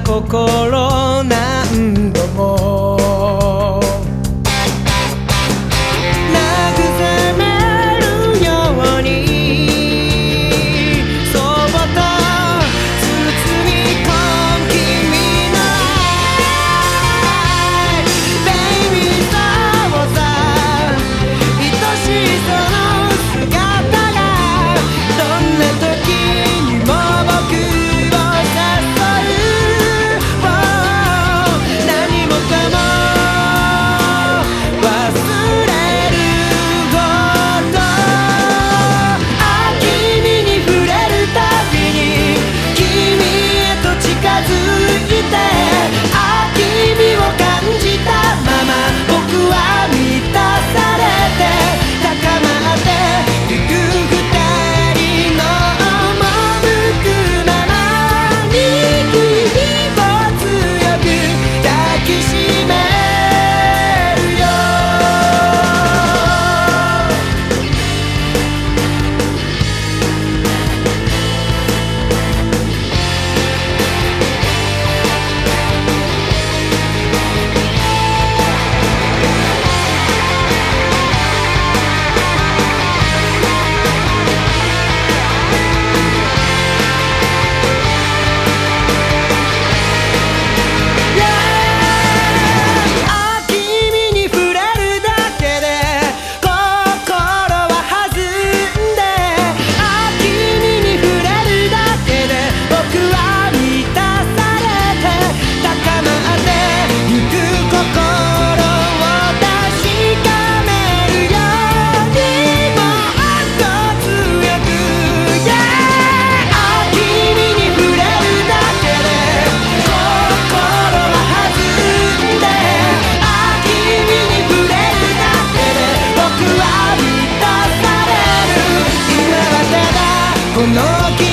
心何度も時